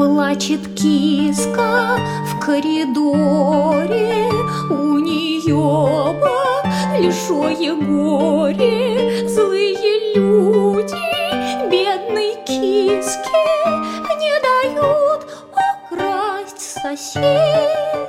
Плачет киска в коридоре, У нее большое горе, Злые люди бедной киске Не дают украсть соседский.